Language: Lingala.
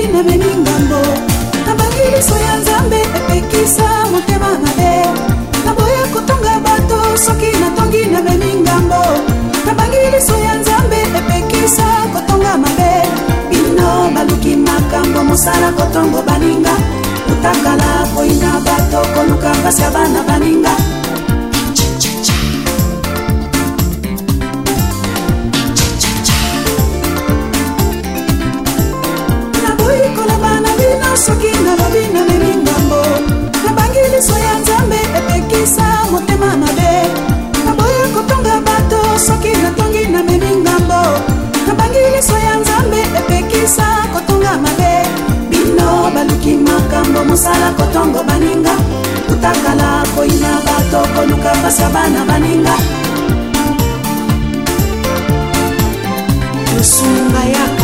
soki nabemi ngambo nabangi liso ya nzambe epekisa motema mabe naboya kotonga bato soki natongi nabemi ngambo nabangi liso ya nzambe epekisa kotonga mabe bino baluki makambo mosala kotongo baninga kotakala koyina bato koluka mpasi ya bana baninga kotongo mosala kotongo baninga kutakala koyina bato koluka pasa bana baninga losunga yako